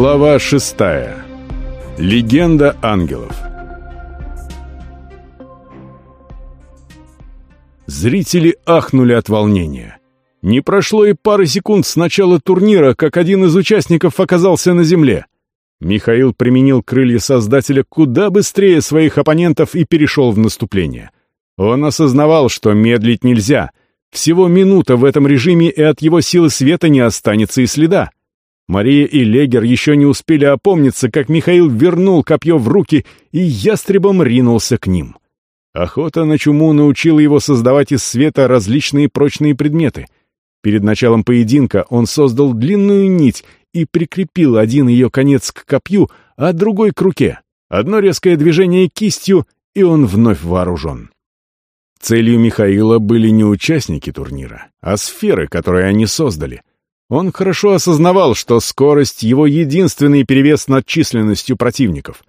Глава шестая. Легенда ангелов. Зрители ахнули от волнения. Не прошло и пары секунд с начала турнира, как один из участников оказался на земле. Михаил применил крылья Создателя куда быстрее своих оппонентов и перешел в наступление. Он осознавал, что медлить нельзя. Всего минута в этом режиме, и от его силы света не останется и следа. Мария и Легер еще не успели опомниться, как Михаил вернул копье в руки и ястребом ринулся к ним. Охота на чуму научила его создавать из света различные прочные предметы. Перед началом поединка он создал длинную нить и прикрепил один ее конец к копью, а другой к руке. Одно резкое движение кистью, и он вновь вооружен. Целью Михаила были не участники турнира, а сферы, которые они создали. Он хорошо осознавал, что скорость — его единственный перевес над численностью противников.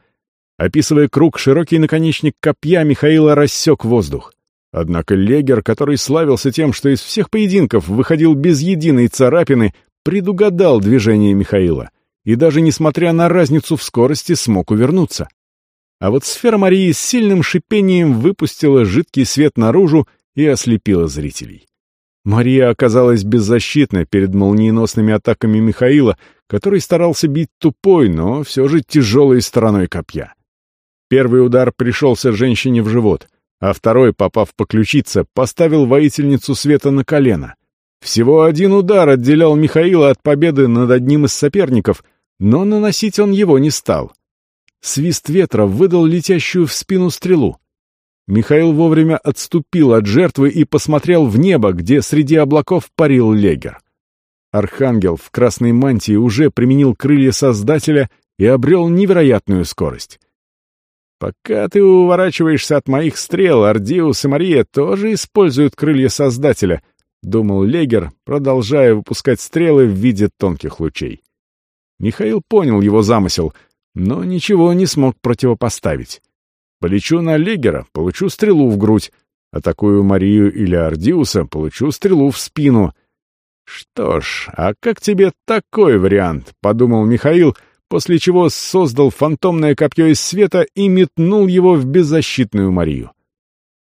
Описывая круг, широкий наконечник копья Михаила рассек воздух. Однако Легер, который славился тем, что из всех поединков выходил без единой царапины, предугадал движение Михаила и даже несмотря на разницу в скорости смог увернуться. А вот сфера Марии с сильным шипением выпустила жидкий свет наружу и ослепила зрителей. Мария оказалась беззащитна перед молниеносными атаками Михаила, который старался бить тупой, но все же тяжелой стороной копья. Первый удар пришелся женщине в живот, а второй, попав по ключице, поставил воительницу света на колено. Всего один удар отделял Михаила от победы над одним из соперников, но наносить он его не стал. Свист ветра выдал летящую в спину стрелу. Михаил вовремя отступил от жертвы и посмотрел в небо, где среди облаков парил Легер. Архангел в красной мантии уже применил крылья Создателя и обрел невероятную скорость. «Пока ты уворачиваешься от моих стрел, Ардиус и Мария тоже используют крылья Создателя», — думал Легер, продолжая выпускать стрелы в виде тонких лучей. Михаил понял его замысел, но ничего не смог противопоставить. Полечу на Легера, получу стрелу в грудь. Атакую Марию или Ардиуса, получу стрелу в спину. Что ж, а как тебе такой вариант? Подумал Михаил, после чего создал фантомное копье из света и метнул его в беззащитную Марию.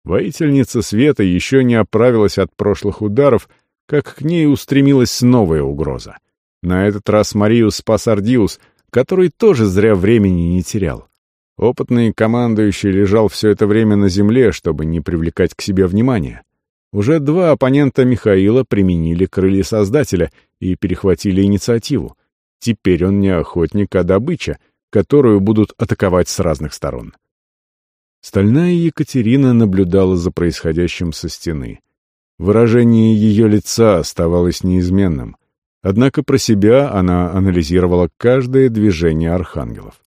Воительница света еще не оправилась от прошлых ударов, как к ней устремилась новая угроза. На этот раз Марию спас Ардиус, который тоже зря времени не терял. Опытный командующий лежал все это время на земле, чтобы не привлекать к себе внимания. Уже два оппонента Михаила применили крылья Создателя и перехватили инициативу. Теперь он не охотник, а добыча, которую будут атаковать с разных сторон. Стальная Екатерина наблюдала за происходящим со стены. Выражение ее лица оставалось неизменным. Однако про себя она анализировала каждое движение архангелов.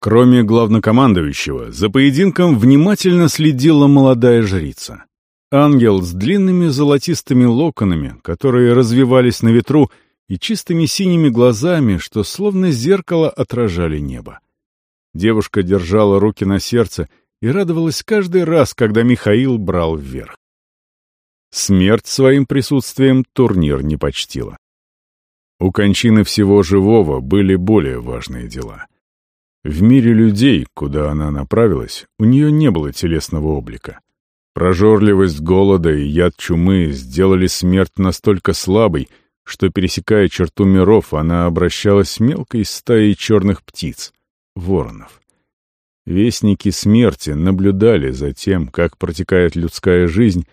Кроме главнокомандующего, за поединком внимательно следила молодая жрица. Ангел с длинными золотистыми локонами, которые развивались на ветру, и чистыми синими глазами, что словно зеркало отражали небо. Девушка держала руки на сердце и радовалась каждый раз, когда Михаил брал вверх. Смерть своим присутствием турнир не почтила. У кончины всего живого были более важные дела — в мире людей, куда она направилась, у нее не было телесного облика. Прожорливость голода и яд чумы сделали смерть настолько слабой, что, пересекая черту миров, она обращалась мелкой стаей черных птиц — воронов. Вестники смерти наблюдали за тем, как протекает людская жизнь,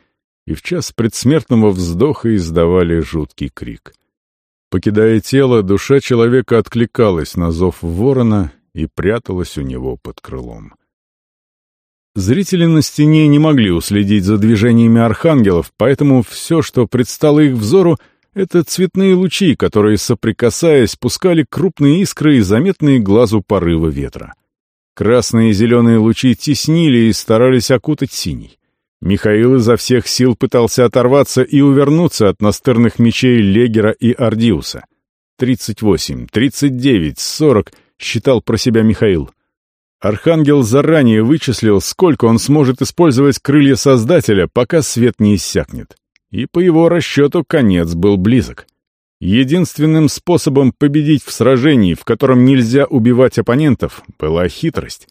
и в час предсмертного вздоха издавали жуткий крик. Покидая тело, душа человека откликалась на зов ворона и пряталась у него под крылом. Зрители на стене не могли уследить за движениями архангелов, поэтому все, что предстало их взору, это цветные лучи, которые, соприкасаясь, пускали крупные искры и заметные глазу порывы ветра. Красные и зеленые лучи теснили и старались окутать синий. Михаил изо всех сил пытался оторваться и увернуться от настырных мечей Легера и Ардиуса. Тридцать восемь, тридцать девять, сорок — считал про себя Михаил. Архангел заранее вычислил, сколько он сможет использовать крылья Создателя, пока свет не иссякнет. И по его расчету конец был близок. Единственным способом победить в сражении, в котором нельзя убивать оппонентов, была хитрость.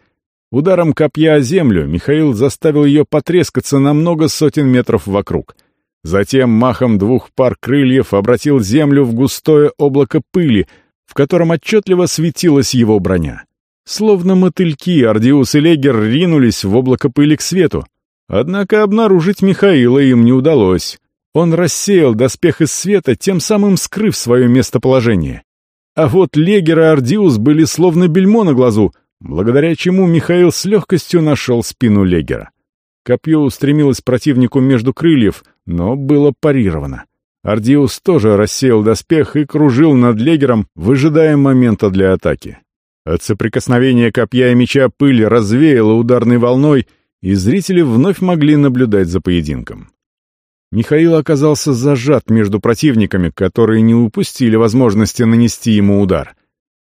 Ударом копья о землю Михаил заставил ее потрескаться на много сотен метров вокруг. Затем махом двух пар крыльев обратил землю в густое облако пыли, в котором отчетливо светилась его броня. Словно мотыльки, Ардиус и Легер ринулись в облако пыли к свету. Однако обнаружить Михаила им не удалось. Он рассеял доспех из света, тем самым скрыв свое местоположение. А вот Легер и Ардиус были словно бельмо на глазу, благодаря чему Михаил с легкостью нашел спину Легера. Копье устремилось противнику между крыльев, но было парировано. Ардиус тоже рассеял доспех и кружил над Легером, выжидая момента для атаки. От соприкосновения копья и меча пыль развеяла ударной волной, и зрители вновь могли наблюдать за поединком. Михаил оказался зажат между противниками, которые не упустили возможности нанести ему удар.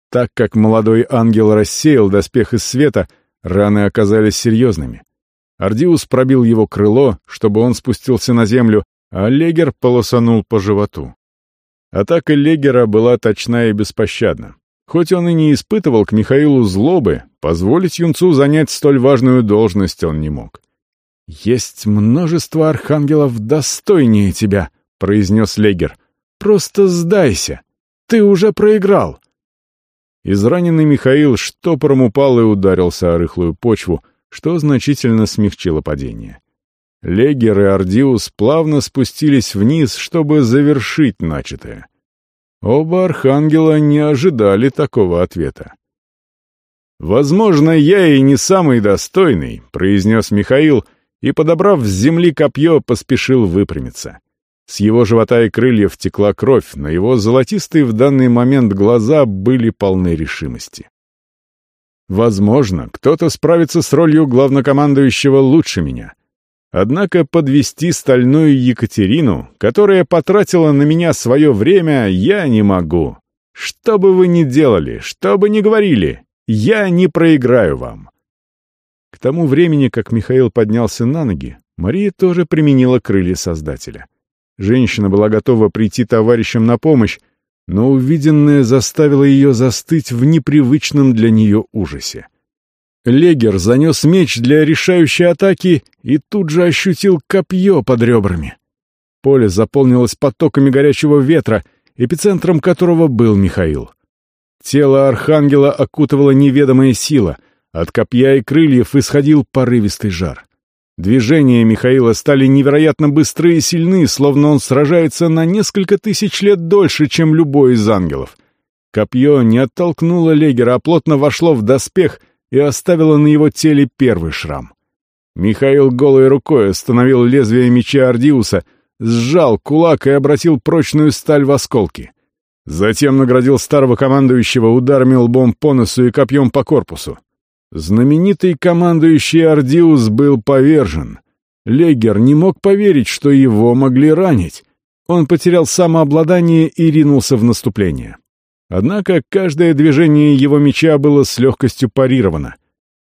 Так как молодой ангел рассеял доспех из света, раны оказались серьезными. Ардиус пробил его крыло, чтобы он спустился на землю, а Легер полосанул по животу. Атака Легера была точна и беспощадна. Хоть он и не испытывал к Михаилу злобы, позволить юнцу занять столь важную должность он не мог. «Есть множество архангелов достойнее тебя», — произнес Легер. «Просто сдайся. Ты уже проиграл». Израненный Михаил штопором упал и ударился о рыхлую почву, что значительно смягчило падение. Легер и Ардиус плавно спустились вниз, чтобы завершить начатое. Оба архангела не ожидали такого ответа. «Возможно, я и не самый достойный», — произнес Михаил, и, подобрав с земли копье, поспешил выпрямиться. С его живота и крыльев текла кровь, но его золотистые в данный момент глаза были полны решимости. Возможно, кто-то справится с ролью главнокомандующего лучше меня. Однако подвести стальную Екатерину, которая потратила на меня свое время, я не могу. Что бы вы ни делали, что бы ни говорили, я не проиграю вам. К тому времени, как Михаил поднялся на ноги, Мария тоже применила крылья Создателя. Женщина была готова прийти товарищам на помощь, но увиденное заставило ее застыть в непривычном для нее ужасе. Легер занес меч для решающей атаки и тут же ощутил копье под ребрами. Поле заполнилось потоками горячего ветра, эпицентром которого был Михаил. Тело архангела окутывала неведомая сила — от копья и крыльев исходил порывистый жар. Движения Михаила стали невероятно быстры и сильны, словно он сражается на несколько тысяч лет дольше, чем любой из ангелов. Копье не оттолкнуло Легера, а плотно вошло в доспех и оставило на его теле первый шрам. Михаил голой рукой остановил лезвие меча Ардиуса, сжал кулак и обратил прочную сталь в осколки. Затем наградил старого командующего ударами лбом по носу и копьем по корпусу. Знаменитый командующий Ардиус был повержен. Легер не мог поверить, что его могли ранить. Он потерял самообладание и ринулся в наступление. Однако каждое движение его меча было с легкостью парировано.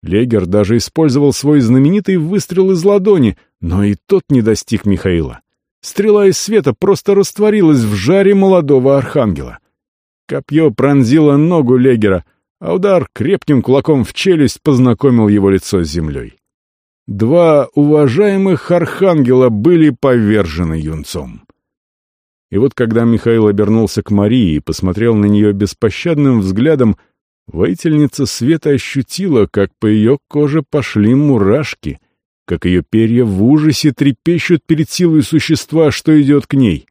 Легер даже использовал свой знаменитый выстрел из ладони, но и тот не достиг Михаила. Стрела из света просто растворилась в жаре молодого архангела. Копье пронзило ногу Легера — а удар крепким кулаком в челюсть познакомил его лицо с землей. Два уважаемых архангела были повержены юнцом. И вот когда Михаил обернулся к Марии и посмотрел на нее беспощадным взглядом, воительница света ощутила, как по ее коже пошли мурашки, как ее перья в ужасе трепещут перед силой существа, что идет к ней.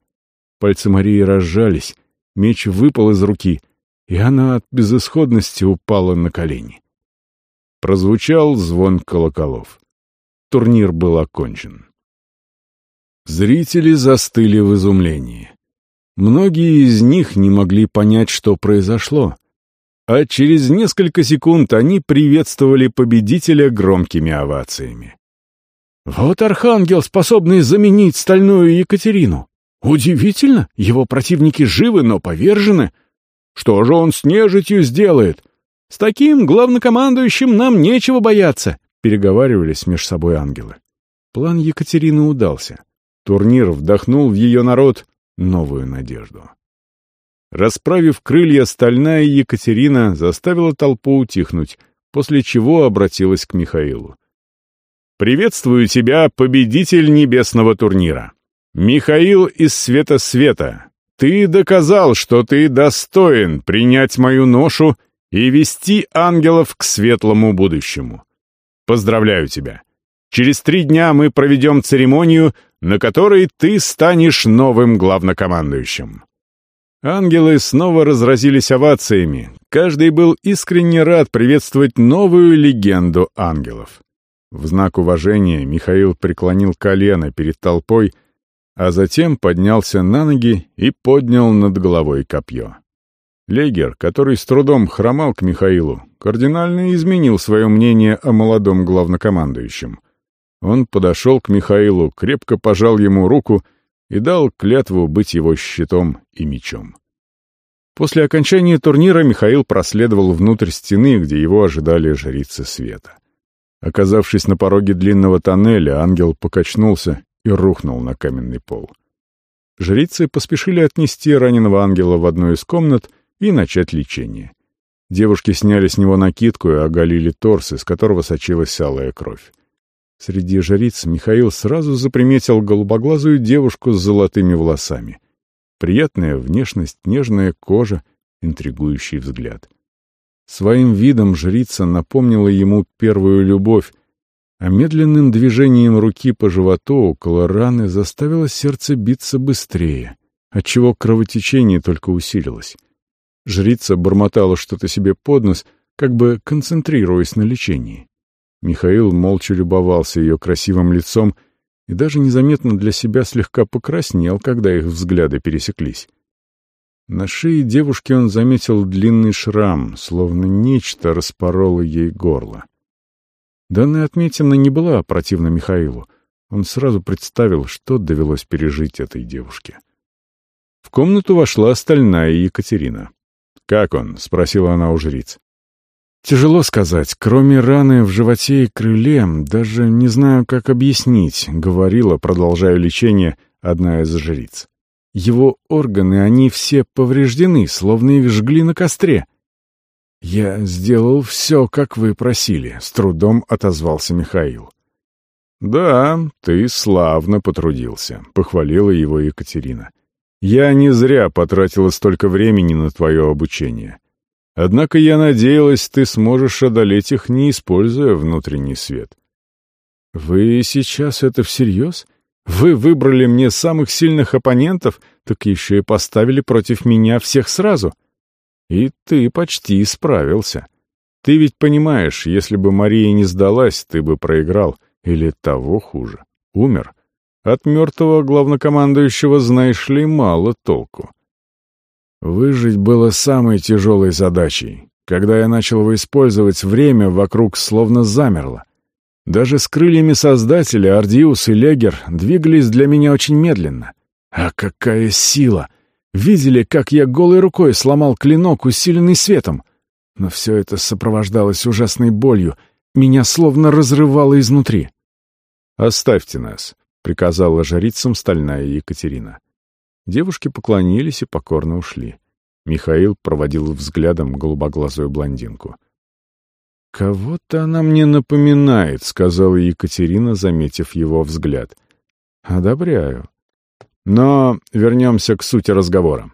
Пальцы Марии разжались, меч выпал из руки — и она от безысходности упала на колени. Прозвучал звон колоколов. Турнир был окончен. Зрители застыли в изумлении. Многие из них не могли понять, что произошло, а через несколько секунд они приветствовали победителя громкими овациями. «Вот архангел, способный заменить стальную Екатерину! Удивительно, его противники живы, но повержены!» Что же он с нежитью сделает? С таким главнокомандующим нам нечего бояться, переговаривались меж собой ангелы. План Екатерины удался. Турнир вдохнул в ее народ новую надежду. Расправив крылья, стальная Екатерина заставила толпу утихнуть, после чего обратилась к Михаилу. «Приветствую тебя, победитель небесного турнира! Михаил из Света Света, ты доказал, что ты достоин принять мою ношу и вести ангелов к светлому будущему. Поздравляю тебя! Через три дня мы проведем церемонию, на которой ты станешь новым главнокомандующим». Ангелы снова разразились овациями. Каждый был искренне рад приветствовать новую легенду ангелов. В знак уважения Михаил преклонил колено перед толпой, а затем поднялся на ноги и поднял над головой копье. Легер, который с трудом хромал к Михаилу, кардинально изменил свое мнение о молодом главнокомандующем. Он подошел к Михаилу, крепко пожал ему руку — и дал клятву быть его щитом и мечом. После окончания турнира Михаил проследовал внутрь стены, где его ожидали жрицы света. Оказавшись на пороге длинного тоннеля, ангел покачнулся и рухнул на каменный пол. Жрицы поспешили отнести раненого ангела в одну из комнат и начать лечение. Девушки сняли с него накидку и оголили торс, из которого сочилась алая кровь. Среди жриц Михаил сразу заприметил голубоглазую девушку с золотыми волосами. Приятная внешность, нежная кожа, интригующий взгляд. Своим видом жрица напомнила ему первую любовь, а медленным движением руки по животу около раны заставило сердце биться быстрее, отчего кровотечение только усилилось. Жрица бормотала что-то себе под нос, как бы концентрируясь на лечении. Михаил молча любовался ее красивым лицом и даже незаметно для себя слегка покраснел, когда их взгляды пересеклись. На шее девушки он заметил длинный шрам, словно нечто распороло ей горло. Данная отметина не была противна Михаилу. Он сразу представил, что довелось пережить этой девушке. В комнату вошла стальная Екатерина. «Как он?» — спросила она у жриц. Тяжело сказать. Кроме раны в животе и крыле, даже не знаю, как объяснить, говорила, продолжая лечение, одна из жриц. Его органы, они все повреждены, словно их жгли на костре. «Я сделал все, как вы просили», — с трудом отозвался Михаил. «Да, ты славно потрудился», — похвалила его Екатерина. «Я не зря потратила столько времени на твое обучение. Однако я надеялась, ты сможешь одолеть их, не используя внутренний свет. Вы сейчас это всерьез? Вы выбрали мне самых сильных оппонентов, так еще и поставили против меня всех сразу. И ты почти справился. Ты ведь понимаешь, если бы Мария не сдалась, ты бы проиграл, или того хуже, умер. От мертвого главнокомандующего, знаешь ли, мало толку. Выжить было самой тяжелой задачей. Когда я начал его использовать, время вокруг словно замерло. Даже с крыльями Создателя Ардиус и Легер двигались для меня очень медленно. А какая сила! Видели, как я голой рукой сломал клинок, усиленный светом? Но все это сопровождалось ужасной болью. Меня словно разрывало изнутри. «Оставьте нас», — приказала жрицам стальная Екатерина. Девушки поклонились и покорно ушли. Михаил проводил взглядом голубоглазую блондинку. «Кого-то она мне напоминает», — сказала Екатерина, заметив его взгляд. «Одобряю. Но вернемся к сути разговора.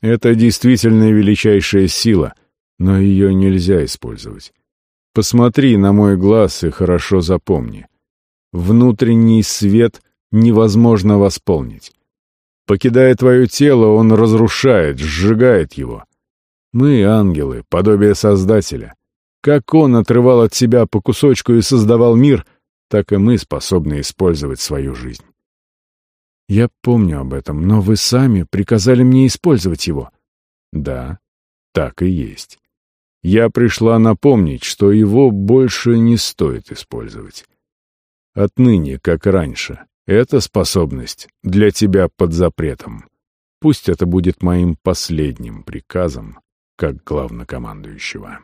Это действительно величайшая сила, но ее нельзя использовать. Посмотри на мой глаз и хорошо запомни. Внутренний свет невозможно восполнить. Покидая твое тело, он разрушает, сжигает его. Мы, ангелы, подобие Создателя. Как он отрывал от себя по кусочку и создавал мир, так и мы способны использовать свою жизнь. Я помню об этом, но вы сами приказали мне использовать его. Да, так и есть. Я пришла напомнить, что его больше не стоит использовать. Отныне, как раньше, эта способность для тебя под запретом. Пусть это будет моим последним приказом, как главнокомандующего.